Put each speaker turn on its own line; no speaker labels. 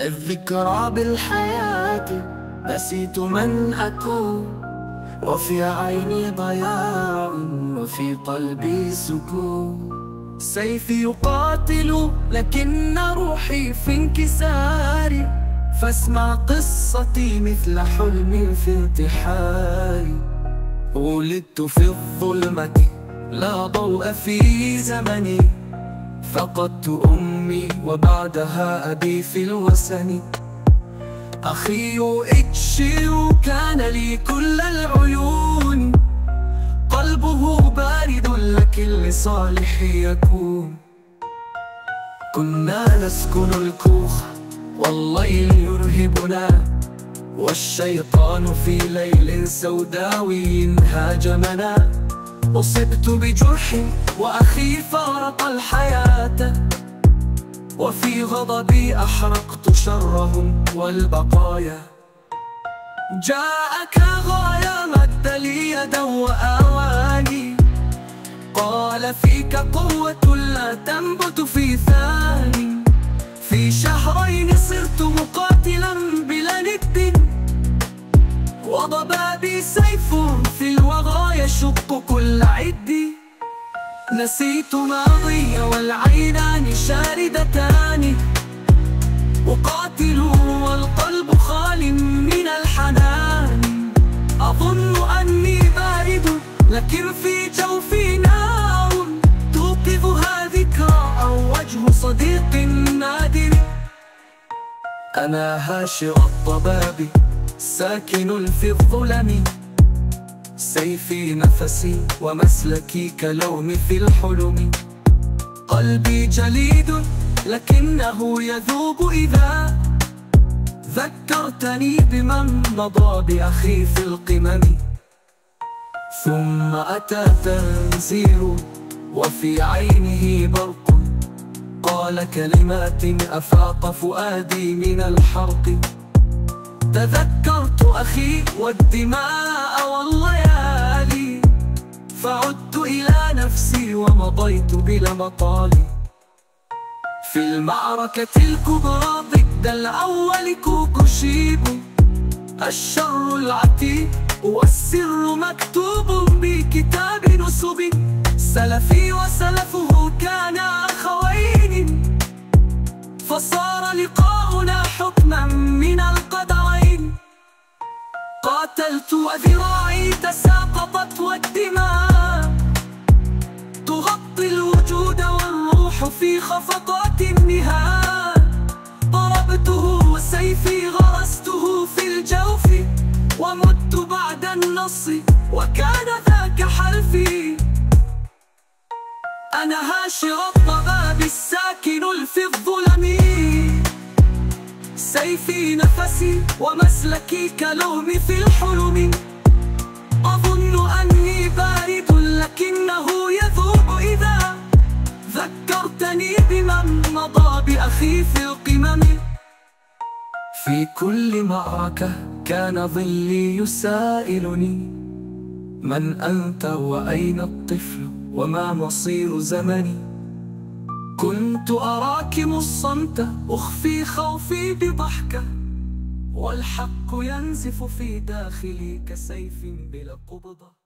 الذكرى بالحياة نسيت من أكون وفي عيني ضياع وفي قلبي سكون. سيفي يقاتل لكن روحي في انكسار. فاسمع قصتي مثل حلم في ارتحال ولدت في الظلمة لا ضوء في زمني. فقدت أمي وبعدها أبي في الوسن. أخي إتشيو كان لي كل العيون. قلبه بارد لكن لصالح يكون. كنا نسكن الكوخ والليل يرهبنا. والشيطان في ليل سوداوي هاجمنا. أصبت بجرح وأخي فارق الحياة وفي غضبي أحرقت شرهم والبقايا. جاءك غاية مد لي يدا وآواني قال فيك قوة لا تنبت في ثاني نسيت ماضي والعينان شاردتان أقاتل والقلب خال من الحنان. أظن أني بارد لكن في جوفي نار. توقظها ذكرى أو وجه صديق نادر. أنا هاشر الضباب ساكن في الظلم. سيفي نفسي ومسلكي كلوم في الحلم. قلبي جليد لكنه يذوب إذا ذكرتني بمن مضى بأخي في القمم. ثم أتى تنزير وفي عينه برق. قال كلمات أفاق فؤادي من الحرق. تذكرت أخي والدماء والليالي. فعدت إلى نفسي ومضيت بلا مطالي في المعركة الكبرى ضد الأول كوكوشيبو الشر العتيق والسر مكتوب بكتاب نسب. سلفي وسلفه قاتلت وذراعي تساقطت والدماء تغطي الوجود والروح في خفقات النهاء. ضربته وسيفي غرسته في الجوف ومت بعد النص وكان ذاك حلفي. أنا هاشر الضباب الساكن في الظلم. سيفي نفسي ومسلكي كلوم في الحلم. أظن أني بارد لكنه يذوب إذا ذكرتني بمن مضى بأخي في القمم. في كل معركة كان ظلي يسائلني. من أنت وأين الطفل وما مصير زمني؟ كنت أراكم الصمت أخفي خوفي بضحكة والحق ينزف في داخلي كسيف بلا قبضة.